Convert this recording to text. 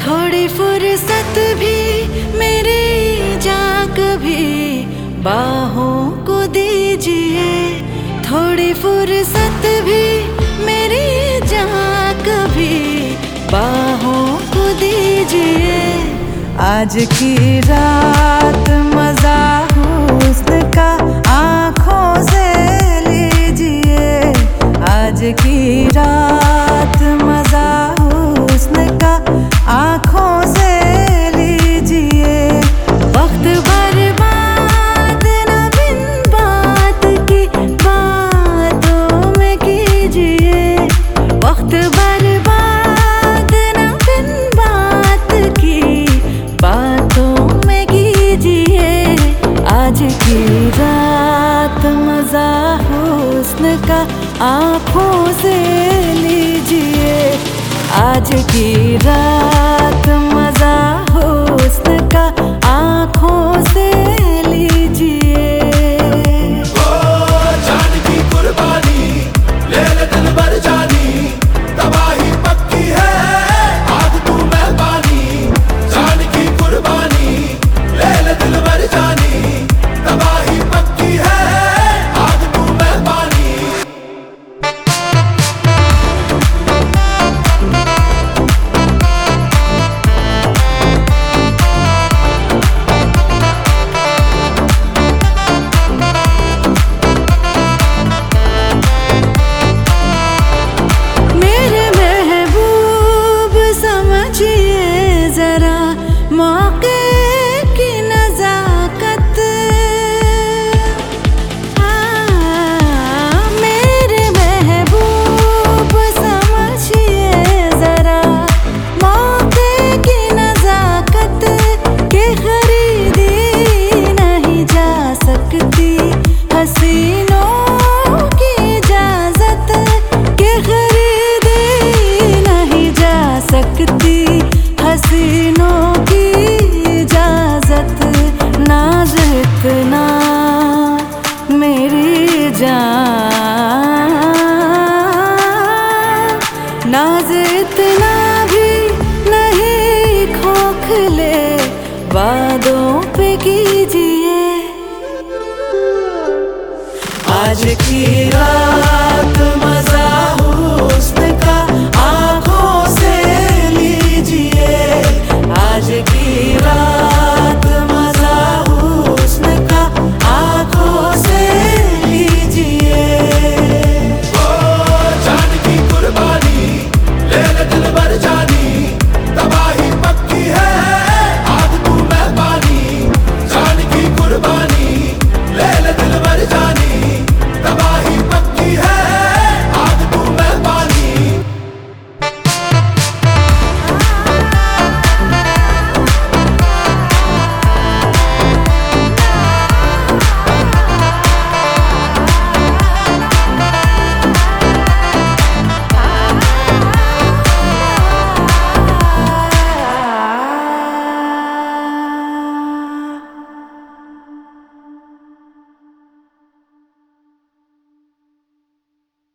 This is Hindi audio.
थोड़ी फुर्सत भी मेरी जा कभी बाहों को दीजिए। थोड़ी फुर्सत भी मेरी जा कभी बाहों को दीजिए। आज की रात आज की रात मज़ा हुस्न का आँखों से लीजिए। आज की रात মকে जा नाज इतना भी नहीं खोखले वादों पे कीजिए। आज की रात